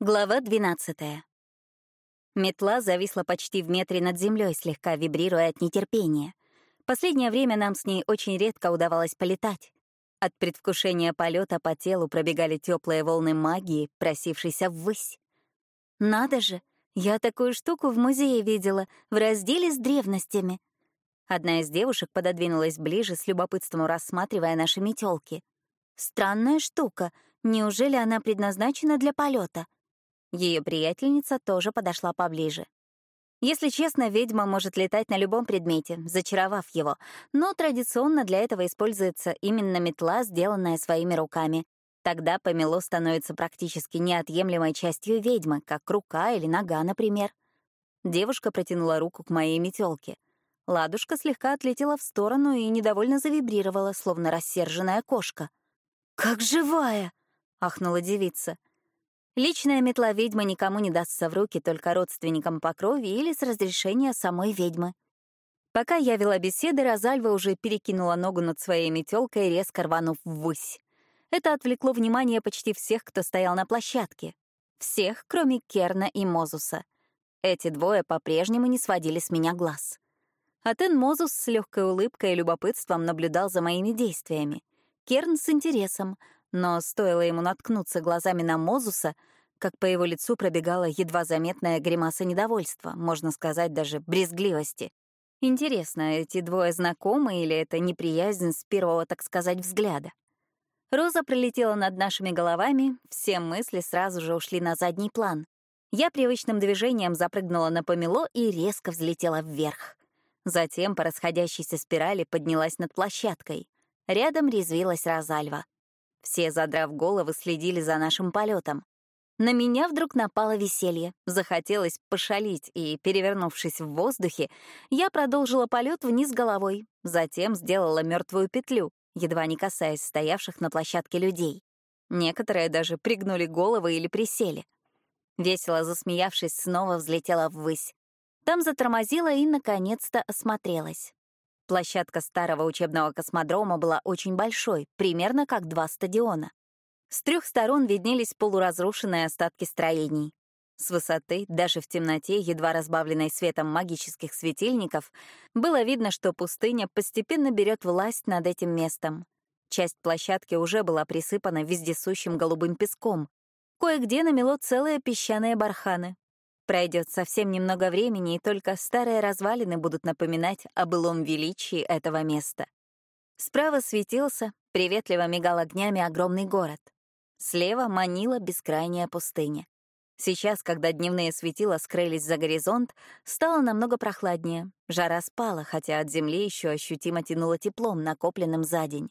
Глава 12. Метла зависла почти в метре над землей, слегка вибрируя от нетерпения. Последнее время нам с ней очень редко удавалось полетать. От предвкушения полета по телу пробегали теплые волны магии, просившейся ввысь. Надо же, я такую штуку в музее видела, в разделе с древностями. Одна из девушек пододвинулась ближе, с любопытством рассматривая наши метелки. Странная штука. Неужели она предназначена для полета? Ее приятельница тоже подошла поближе. Если честно, ведьма может летать на любом предмете, зачаровав его, но традиционно для этого используется именно метла, сделанная своими руками. Тогда помело становится практически неотъемлемой частью ведьмы, как рука или нога, например. Девушка протянула руку к моей метелке. Ладушка слегка отлетела в сторону и недовольно завибрировала, словно рассерженная кошка. «Как живая!» — ахнула девица. Личная метла ведьмы никому не дастся в руки, только родственникам по крови или с разрешения самой ведьмы. Пока я вела беседы, Розальва уже перекинула ногу над своей метелкой, резко рванув ввысь. Это отвлекло внимание почти всех, кто стоял на площадке. Всех, кроме Керна и Мозуса. Эти двое по-прежнему не сводили с меня глаз. Атен Мозус с легкой улыбкой и любопытством наблюдал за моими действиями. Керн с интересом, но стоило ему наткнуться глазами на Мозуса, как по его лицу пробегала едва заметная гримаса недовольства, можно сказать, даже брезгливости. Интересно, эти двое знакомы или это неприязнь с первого, так сказать, взгляда? Роза пролетела над нашими головами, все мысли сразу же ушли на задний план. Я привычным движением запрыгнула на помело и резко взлетела вверх. Затем по расходящейся спирали поднялась над площадкой. Рядом резвилась Розальва. Все, задрав головы, следили за нашим полетом. На меня вдруг напало веселье. Захотелось пошалить, и, перевернувшись в воздухе, я продолжила полет вниз головой, затем сделала мертвую петлю, едва не касаясь стоявших на площадке людей. Некоторые даже пригнули головы или присели. Весело засмеявшись, снова взлетела ввысь. Там затормозила и, наконец-то, осмотрелась. Площадка старого учебного космодрома была очень большой, примерно как два стадиона. С трех сторон виднелись полуразрушенные остатки строений. С высоты, даже в темноте, едва разбавленной светом магических светильников, было видно, что пустыня постепенно берет власть над этим местом. Часть площадки уже была присыпана вездесущим голубым песком. Кое-где намело целые песчаные барханы, Пройдет совсем немного времени, и только старые развалины будут напоминать о былом величии этого места. Справа светился, приветливо мигал огнями огромный город. Слева манила бескрайняя пустыня. Сейчас, когда дневные светила скрылись за горизонт, стало намного прохладнее. Жара спала, хотя от земли еще ощутимо тянуло теплом, накопленным за день.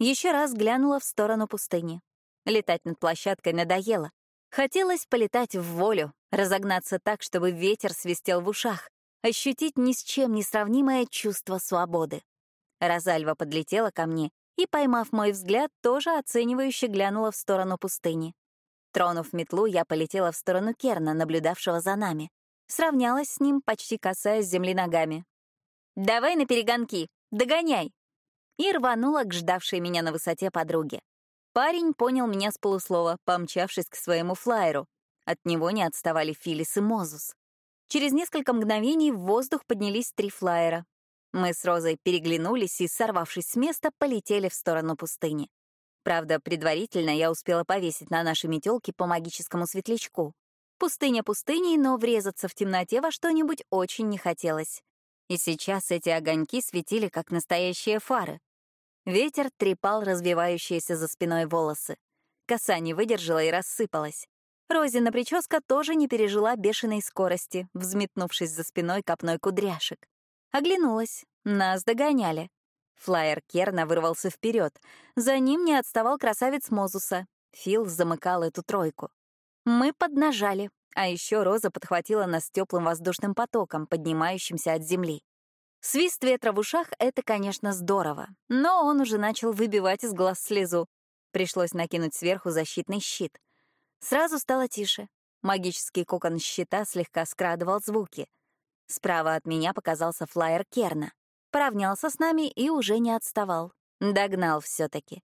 Еще раз глянула в сторону пустыни. Летать над площадкой надоело. Хотелось полетать в волю, разогнаться так, чтобы ветер свистел в ушах, ощутить ни с чем не сравнимое чувство свободы. Розальва подлетела ко мне и, поймав мой взгляд, тоже оценивающе глянула в сторону пустыни. Тронув метлу, я полетела в сторону Керна, наблюдавшего за нами. Сравнялась с ним, почти касаясь земли ногами. «Давай на перегонки! Догоняй!» И рванула к ждавшей меня на высоте подруге. Парень понял меня с полуслова, помчавшись к своему флайеру. От него не отставали Филис и Мозус. Через несколько мгновений в воздух поднялись три флайера. Мы с Розой переглянулись и, сорвавшись с места, полетели в сторону пустыни. Правда, предварительно я успела повесить на наши метелки по магическому светлячку. Пустыня пустыней, но врезаться в темноте во что-нибудь очень не хотелось. И сейчас эти огоньки светили, как настоящие фары. Ветер трепал развивающиеся за спиной волосы. Коса не выдержала и рассыпалась. Розина прическа тоже не пережила бешеной скорости, взметнувшись за спиной копной кудряшек. Оглянулась. Нас догоняли. Флайер Керна вырвался вперед. За ним не отставал красавец Мозуса. Фил замыкал эту тройку. Мы поднажали, а еще Роза подхватила нас теплым воздушным потоком, поднимающимся от земли. Свист ветра в ушах — это, конечно, здорово, но он уже начал выбивать из глаз слезу. Пришлось накинуть сверху защитный щит. Сразу стало тише. Магический кокон щита слегка скрадывал звуки. Справа от меня показался флайер Керна. Поравнялся с нами и уже не отставал. Догнал все таки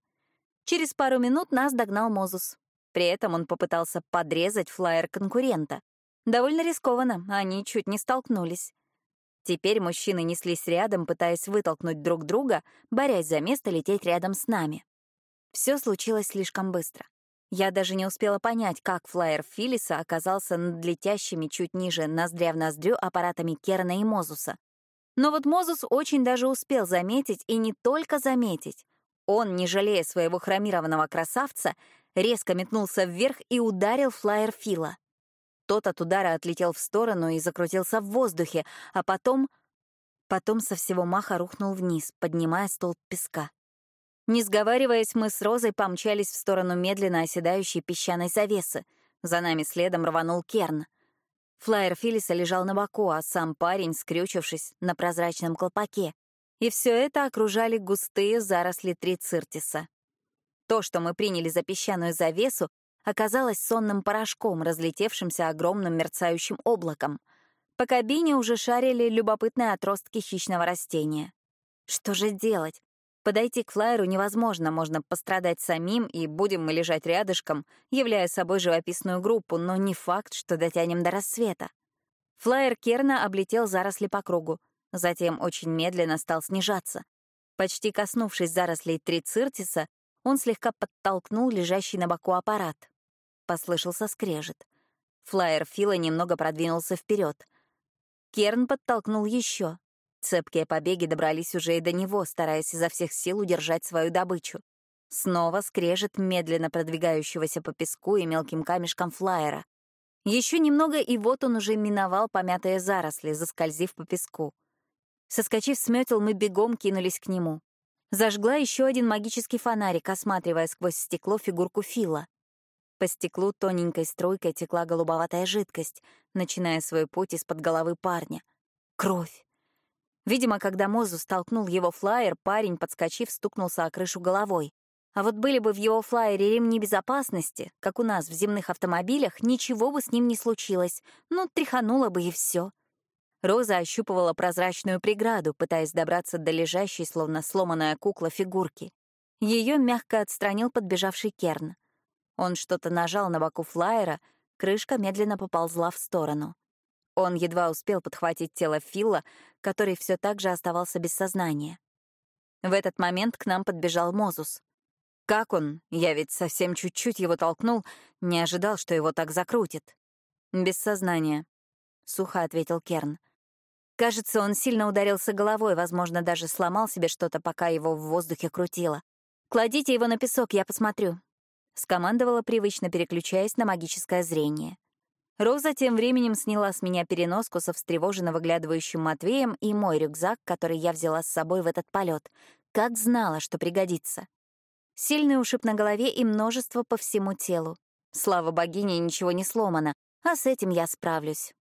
Через пару минут нас догнал Мозус. При этом он попытался подрезать флайер конкурента. Довольно рискованно, они чуть не столкнулись. Теперь мужчины неслись рядом, пытаясь вытолкнуть друг друга, борясь за место лететь рядом с нами. Все случилось слишком быстро. Я даже не успела понять, как флайер Филлиса оказался над летящими чуть ниже ноздря в ноздрю аппаратами Керна и Мозуса. Но вот Мозус очень даже успел заметить, и не только заметить. Он, не жалея своего хромированного красавца, резко метнулся вверх и ударил флайер Фила. Тот от удара отлетел в сторону и закрутился в воздухе, а потом... Потом со всего маха рухнул вниз, поднимая столб песка. Не сговариваясь, мы с Розой помчались в сторону медленно оседающей песчаной завесы. За нами следом рванул Керн. Флайер Филлиса лежал на боку, а сам парень, скрючившись на прозрачном колпаке. И все это окружали густые заросли трициртиса. То, что мы приняли за песчаную завесу, оказалось сонным порошком, разлетевшимся огромным мерцающим облаком. По кабине уже шарили любопытные отростки хищного растения. Что же делать? Подойти к флайеру невозможно, можно пострадать самим, и будем мы лежать рядышком, являя собой живописную группу, но не факт, что дотянем до рассвета. Флайер Керна облетел заросли по кругу, затем очень медленно стал снижаться. Почти коснувшись зарослей трициртиса, он слегка подтолкнул лежащий на боку аппарат. Послышался скрежет. Флайер Фила немного продвинулся вперед. Керн подтолкнул еще, Цепкие побеги добрались уже и до него, стараясь изо всех сил удержать свою добычу. Снова скрежет медленно продвигающегося по песку и мелким камешкам флайера. Еще немного, и вот он уже миновал помятые заросли, заскользив по песку. Соскочив с метел, мы бегом кинулись к нему. Зажгла еще один магический фонарик, осматривая сквозь стекло фигурку Фила. По стеклу тоненькой струйкой текла голубоватая жидкость, начиная свой путь из-под головы парня. Кровь. Видимо, когда Мозу столкнул его флайер, парень, подскочив, стукнулся о крышу головой. А вот были бы в его флайере ремни безопасности, как у нас в земных автомобилях, ничего бы с ним не случилось. Ну, тряхануло бы и все. Роза ощупывала прозрачную преграду, пытаясь добраться до лежащей, словно сломанная кукла, фигурки. Ее мягко отстранил подбежавший Керн. Он что-то нажал на боку флайера, крышка медленно поползла в сторону. Он едва успел подхватить тело Фила, который все так же оставался без сознания. В этот момент к нам подбежал Мозус. Как он? Я ведь совсем чуть-чуть его толкнул, не ожидал, что его так закрутит. Без сознания, — сухо ответил Керн. Кажется, он сильно ударился головой, возможно, даже сломал себе что-то, пока его в воздухе крутило. «Кладите его на песок, я посмотрю», — скомандовала, привычно переключаясь на магическое зрение. Роза тем временем сняла с меня переноску со встревоженно выглядывающим Матвеем и мой рюкзак, который я взяла с собой в этот полет. Как знала, что пригодится. Сильный ушиб на голове и множество по всему телу. Слава богине, ничего не сломано, а с этим я справлюсь.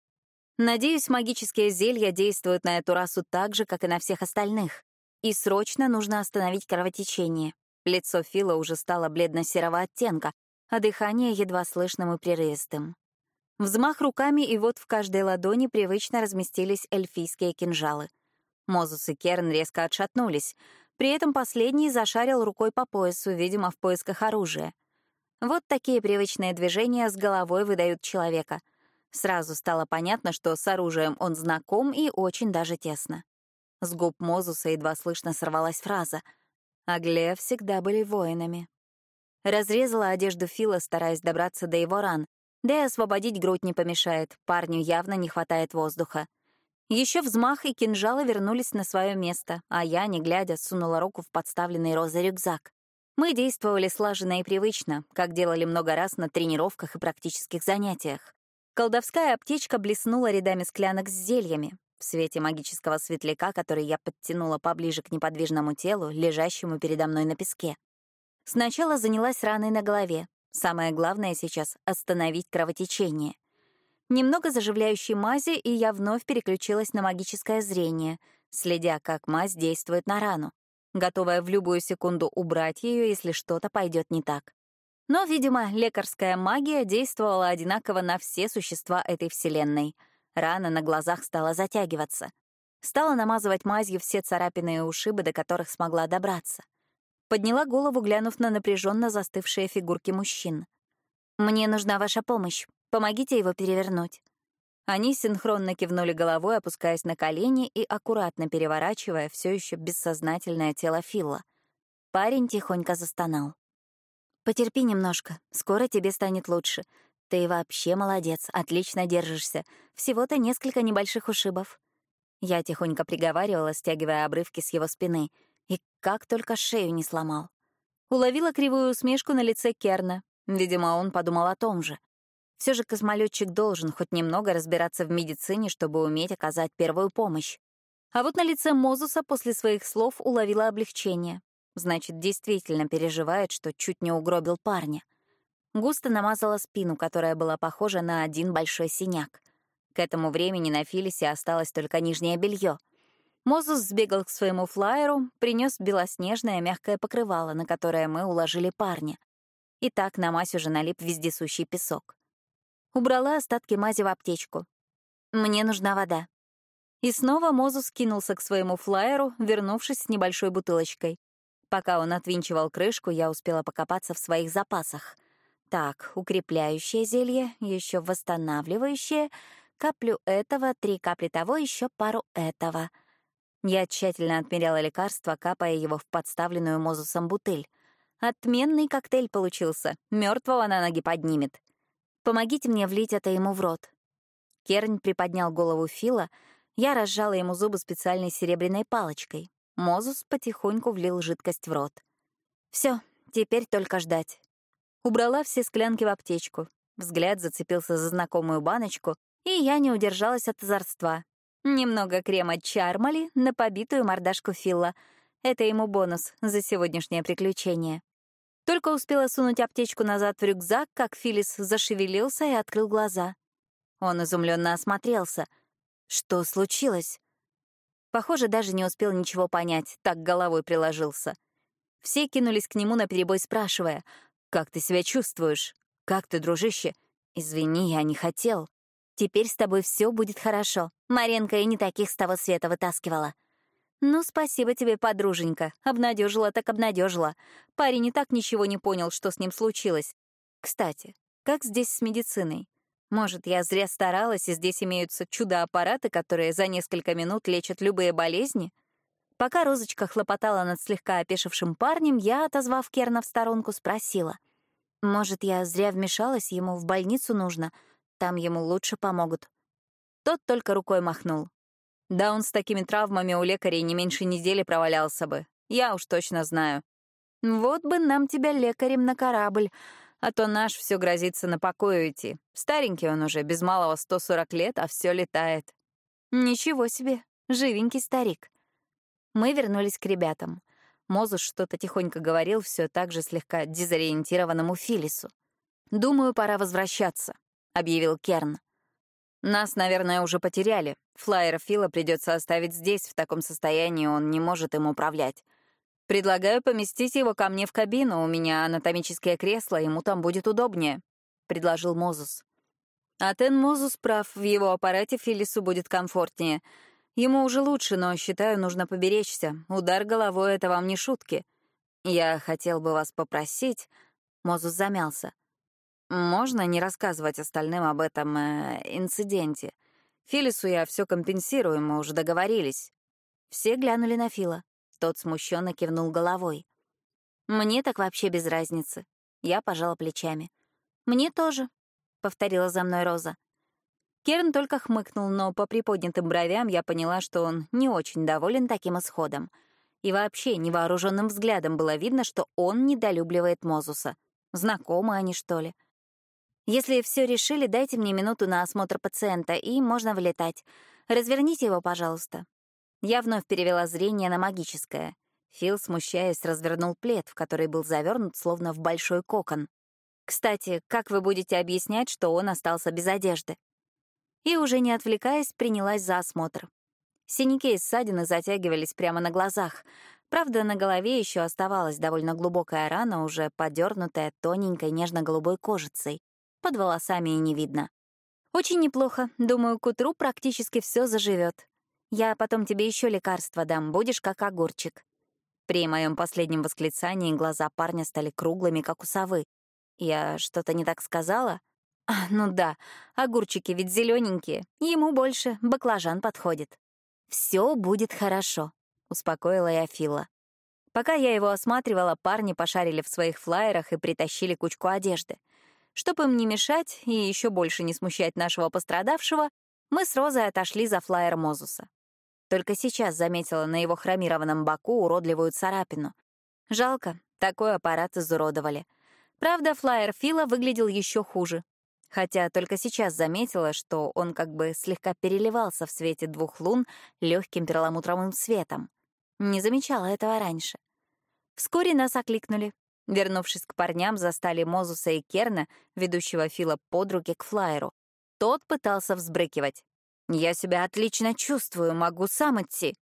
Надеюсь, магические зелья действуют на эту расу так же, как и на всех остальных. И срочно нужно остановить кровотечение. Лицо Фила уже стало бледно-серого оттенка, а дыхание едва слышным и прерывистым. Взмах руками, и вот в каждой ладони привычно разместились эльфийские кинжалы. Мозус и Керн резко отшатнулись. При этом последний зашарил рукой по поясу, видимо, в поисках оружия. Вот такие привычные движения с головой выдают человека. Сразу стало понятно, что с оружием он знаком и очень даже тесно. С губ Мозуса едва слышно сорвалась фраза «Агле всегда были воинами». Разрезала одежду Фила, стараясь добраться до его ран, да и освободить грудь не помешает, парню явно не хватает воздуха. Еще взмах, и кинжалы вернулись на свое место, а я, не глядя, сунула руку в подставленный розой рюкзак. Мы действовали слаженно и привычно, как делали много раз на тренировках и практических занятиях. Колдовская аптечка блеснула рядами склянок с зельями. В свете магического светляка, который я подтянула поближе к неподвижному телу, лежащему передо мной на песке. Сначала занялась раной на голове, Самое главное сейчас — остановить кровотечение. Немного заживляющей мази, и я вновь переключилась на магическое зрение, следя, как мазь действует на рану, готовая в любую секунду убрать ее, если что-то пойдет не так. Но, видимо, лекарская магия действовала одинаково на все существа этой вселенной. Рана на глазах стала затягиваться. Стала намазывать мазью все царапины и ушибы, до которых смогла добраться. Подняла голову, глянув на напряженно застывшие фигурки мужчин. «Мне нужна ваша помощь. Помогите его перевернуть». Они синхронно кивнули головой, опускаясь на колени и аккуратно переворачивая все еще бессознательное тело Фила. Парень тихонько застонал. «Потерпи немножко, скоро тебе станет лучше. Ты вообще молодец, отлично держишься. Всего-то несколько небольших ушибов». Я тихонько приговаривала, стягивая обрывки с его спины. И как только шею не сломал. Уловила кривую усмешку на лице Керна. Видимо, он подумал о том же. Все же космолетчик должен хоть немного разбираться в медицине, чтобы уметь оказать первую помощь. А вот на лице Мозуса после своих слов уловила облегчение. Значит, действительно переживает, что чуть не угробил парня. Густо намазала спину, которая была похожа на один большой синяк. К этому времени на Филисе осталось только нижнее белье. Мозус сбегал к своему флайеру, принес белоснежное мягкое покрывало, на которое мы уложили парня. И так на мазь уже налип вездесущий песок. Убрала остатки мази в аптечку. Мне нужна вода. И снова Мозус кинулся к своему флайеру, вернувшись с небольшой бутылочкой. Пока он отвинчивал крышку, я успела покопаться в своих запасах. Так, укрепляющее зелье, еще восстанавливающее, каплю этого, три капли того, еще пару этого. Я тщательно отмеряла лекарство, капая его в подставленную Мозусом бутыль. Отменный коктейль получился, мертвого на ноги поднимет. Помогите мне влить это ему в рот». Керн приподнял голову Фила, я разжала ему зубы специальной серебряной палочкой. Мозус потихоньку влил жидкость в рот. Все, теперь только ждать. Убрала все склянки в аптечку. Взгляд зацепился за знакомую баночку, и я не удержалась от озорства. Немного крема чармали на побитую мордашку Фила. Это ему бонус за сегодняшнее приключение. Только успела сунуть аптечку назад в рюкзак, как Филис зашевелился и открыл глаза. Он изумленно осмотрелся. Что случилось? Похоже, даже не успел ничего понять, так головой приложился. Все кинулись к нему наперебой, спрашивая, «Как ты себя чувствуешь? Как ты, дружище?» «Извини, я не хотел. Теперь с тобой все будет хорошо. Маренко и не таких с того света вытаскивала. «Ну, спасибо тебе, подруженька. Обнадежила так обнадежила. Парень и так ничего не понял, что с ним случилось. Кстати, как здесь с медициной? Может, я зря старалась, и здесь имеются чудо-аппараты, которые за несколько минут лечат любые болезни?» Пока Розочка хлопотала над слегка опешившим парнем, я, отозвав Керна в сторонку, спросила. «Может, я зря вмешалась, ему в больницу нужно? Там ему лучше помогут». Тот только рукой махнул. Да он с такими травмами у лекарей не меньше недели провалялся бы. Я уж точно знаю. Вот бы нам тебя лекарем на корабль, а то наш все грозится на покой уйти. Старенький он уже, без малого 140 лет, а все летает. Ничего себе, живенький старик. Мы вернулись к ребятам. Мозус что-то тихонько говорил все так же слегка дезориентированному Филису. «Думаю, пора возвращаться», — объявил Керн. Нас, наверное, уже потеряли. Флайер Фила придется оставить здесь, в таком состоянии он не может им управлять. Предлагаю поместить его ко мне в кабину, у меня анатомическое кресло, ему там будет удобнее», — предложил Мозус. А Тен Мозус прав, в его аппарате Филису будет комфортнее. Ему уже лучше, но, считаю, нужно поберечься. Удар головой — это вам не шутки. Я хотел бы вас попросить... Мозус замялся. Можно не рассказывать остальным об этом э, инциденте. Филису я все компенсирую, мы уже договорились. Все глянули на Фила. Тот смущенно кивнул головой. Мне так вообще без разницы. Я пожала плечами. Мне тоже, повторила за мной Роза. Керн только хмыкнул, но по приподнятым бровям я поняла, что он не очень доволен таким исходом. И вообще невооруженным взглядом было видно, что он недолюбливает Мозуса. Знакомы они, что ли? Если все решили, дайте мне минуту на осмотр пациента, и можно вылетать. Разверните его, пожалуйста». Я вновь перевела зрение на магическое. Фил, смущаясь, развернул плед, в который был завернут словно в большой кокон. «Кстати, как вы будете объяснять, что он остался без одежды?» И уже не отвлекаясь, принялась за осмотр. Синяки и ссадины затягивались прямо на глазах. Правда, на голове еще оставалась довольно глубокая рана, уже подернутая тоненькой нежно-голубой кожицей под волосами и не видно. Очень неплохо. Думаю, к утру практически все заживет. Я потом тебе еще лекарства дам, будешь как огурчик. При моем последнем восклицании глаза парня стали круглыми, как у совы. Я что-то не так сказала? А, ну да, огурчики ведь зелененькие, ему больше баклажан подходит. Все будет хорошо, успокоила я Фила. Пока я его осматривала, парни пошарили в своих флаерах и притащили кучку одежды. Чтобы им не мешать и еще больше не смущать нашего пострадавшего, мы с Розой отошли за флаер Мозуса. Только сейчас заметила на его хромированном боку уродливую царапину. Жалко, такой аппарат изуродовали. Правда, флаер Фила выглядел еще хуже. Хотя только сейчас заметила, что он как бы слегка переливался в свете двух лун легким перламутровым светом. Не замечала этого раньше. Вскоре нас окликнули. Вернувшись к парням, застали Мозуса и Керна, ведущего Фила под руки к флайеру. Тот пытался взбрыкивать. «Я себя отлично чувствую, могу сам идти».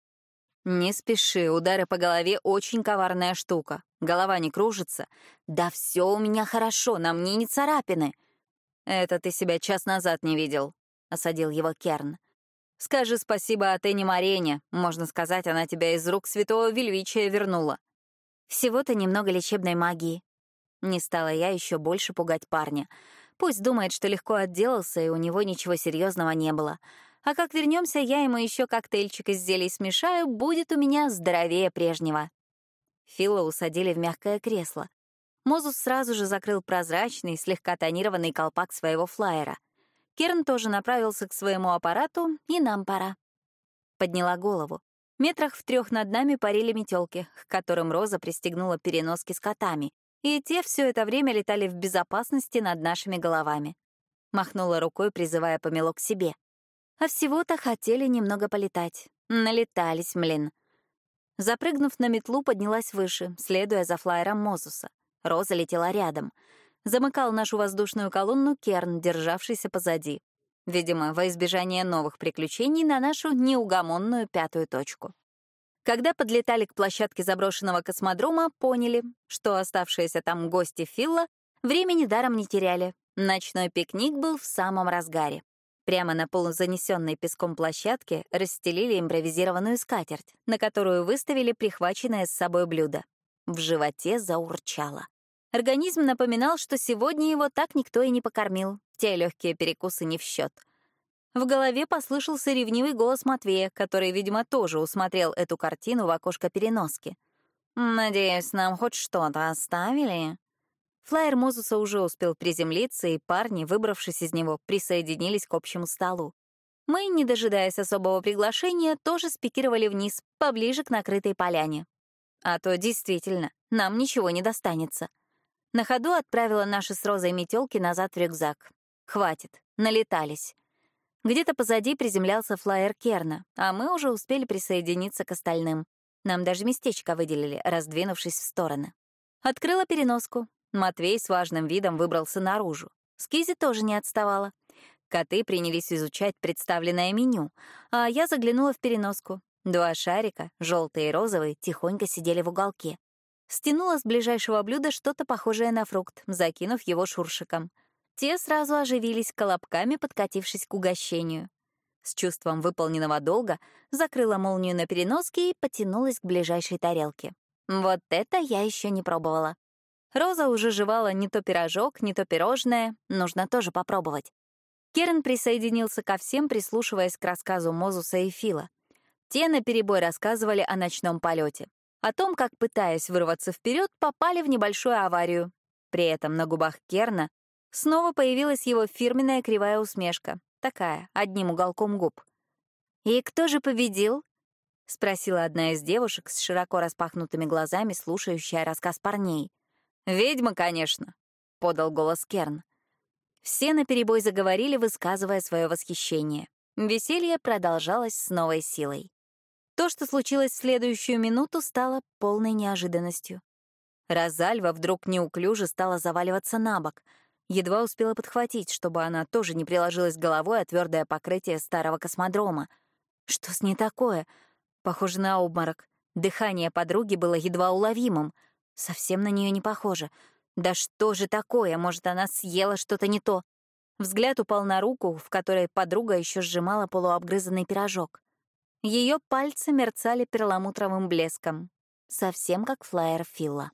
«Не спеши, удары по голове — очень коварная штука. Голова не кружится. Да все у меня хорошо, на мне не царапины». «Это ты себя час назад не видел», — осадил его Керн. Скажи спасибо Атене Марене. Можно сказать, она тебя из рук святого Вельвичия вернула. Всего-то немного лечебной магии. Не стала я еще больше пугать парня. Пусть думает, что легко отделался, и у него ничего серьезного не было. А как вернемся, я ему еще коктейльчик из зелий смешаю, будет у меня здоровее прежнего. Фила усадили в мягкое кресло. Мозус сразу же закрыл прозрачный, слегка тонированный колпак своего флайера — Керн тоже направился к своему аппарату, и нам пора. Подняла голову. Метрах в трех над нами парили метелки, к которым Роза пристегнула переноски с котами, и те все это время летали в безопасности над нашими головами. Махнула рукой, призывая помело к себе. А всего-то хотели немного полетать. Налетались, млин. Запрыгнув на метлу, поднялась выше, следуя за флайером Мозуса. Роза летела рядом — замыкал нашу воздушную колонну Керн, державшийся позади. Видимо, во избежание новых приключений на нашу неугомонную пятую точку. Когда подлетали к площадке заброшенного космодрома, поняли, что оставшиеся там гости Филла времени даром не теряли. Ночной пикник был в самом разгаре. Прямо на полузанесенной песком площадке расстелили импровизированную скатерть, на которую выставили прихваченное с собой блюдо. В животе заурчало. Организм напоминал, что сегодня его так никто и не покормил. Те легкие перекусы не в счет. В голове послышался ревнивый голос Матвея, который, видимо, тоже усмотрел эту картину в окошко переноски. «Надеюсь, нам хоть что-то оставили?» Флайер Мозуса уже успел приземлиться, и парни, выбравшись из него, присоединились к общему столу. Мы, не дожидаясь особого приглашения, тоже спикировали вниз, поближе к накрытой поляне. А то действительно, нам ничего не достанется. На ходу отправила наши с Розой метелки назад в рюкзак. Хватит, налетались. Где-то позади приземлялся флайер Керна, а мы уже успели присоединиться к остальным. Нам даже местечко выделили, раздвинувшись в стороны. Открыла переноску. Матвей с важным видом выбрался наружу. Скизи тоже не отставала. Коты принялись изучать представленное меню, а я заглянула в переноску. Два шарика, желтый и розовый, тихонько сидели в уголке. Стянула с ближайшего блюда что-то похожее на фрукт, закинув его шуршиком. Те сразу оживились колобками, подкатившись к угощению. С чувством выполненного долга закрыла молнию на переноске и потянулась к ближайшей тарелке. Вот это я еще не пробовала. Роза уже жевала не то пирожок, не то пирожное, нужно тоже попробовать. Керн присоединился ко всем, прислушиваясь к рассказу Мозуса и Фила. Те наперебой рассказывали о ночном полете о том, как, пытаясь вырваться вперед, попали в небольшую аварию. При этом на губах Керна снова появилась его фирменная кривая усмешка, такая, одним уголком губ. «И кто же победил?» — спросила одна из девушек с широко распахнутыми глазами, слушающая рассказ парней. «Ведьма, конечно», — подал голос Керн. Все наперебой заговорили, высказывая свое восхищение. Веселье продолжалось с новой силой. То, что случилось в следующую минуту, стало полной неожиданностью. Розальва вдруг неуклюже стала заваливаться на бок. Едва успела подхватить, чтобы она тоже не приложилась головой о твердое покрытие старого космодрома. Что с ней такое? Похоже на обморок. Дыхание подруги было едва уловимым. Совсем на нее не похоже. Да что же такое? Может, она съела что-то не то? Взгляд упал на руку, в которой подруга еще сжимала полуобгрызанный пирожок. Ее пальцы мерцали перламутровым блеском, совсем как флаер Фила.